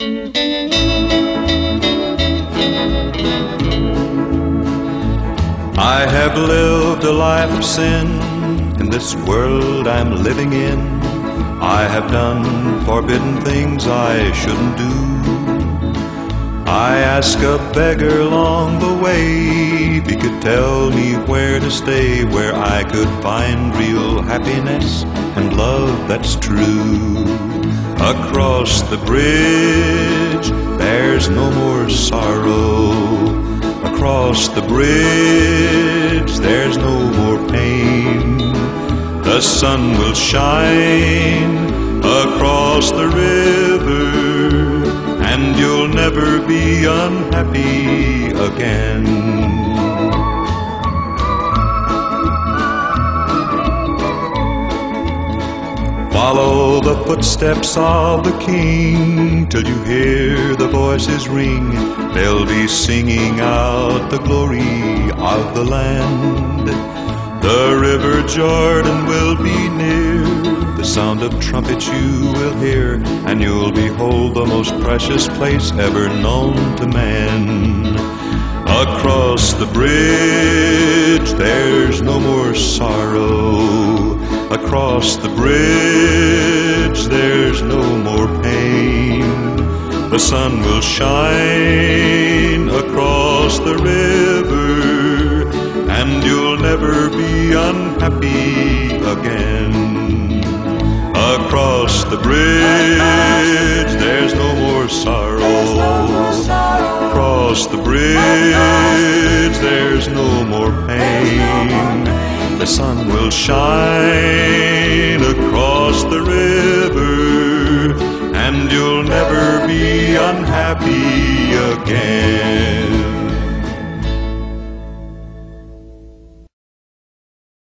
I have lived a life of sin in this world I'm living in. I have done forbidden things I shouldn't do. I ask a beggar along the way if he could tell me where to stay, where I could find real happiness and love that's true. Across the bridge, there's no more sorrow across the bridge, there's no more pain. The sun will shine across the river, and you'll never be unhappy again. Follow the footsteps of the King till you hear the voices ring. They'll be singing out the glory of the land. The river Jordan will be near. The sound of trumpets you will hear, and you'll behold the most precious place ever known to man. Across the bridge, there's no more sorrow Across the bridge there's no more pain. The sun will shine across the river, and you'll never be unhappy again. Across the bridge there's no more sorrow. Across the bridge there's no more pain sun will shine across the river, and you'll never be unhappy again.